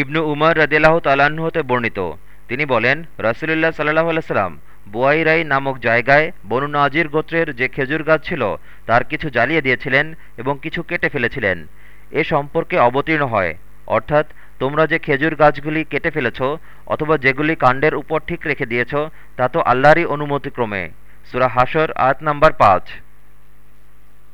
ইবনু উমর রদিল্লাহ তালাহ হতে বর্ণিত। তিনি বলেন, রসুলিল্লাহ সাল্লাহ আলাইসাল্লাম বুয়াইরাই নামক জায়গায় বনু নাজির গোত্রের যে খেজুর গাছ ছিল, তার কিছু জ্বালিয়ে দিয়েছিলেন এবং কিছু কেটে ফেলেছিলেন। এ সম্পর্কে অবতীর্ণ হয়। অর্থাৎ, তোমরা যে খেজুর গাছগুলি কেটে ফেলেছ অথবা যেগুলি কাণ্ডের উপর ঠিক রেখে দিয়েছ, তা তো আল্লাহরই অনুমতিক্রমে। সুরা হাসর আয়াত নাম্বার পাঁচ।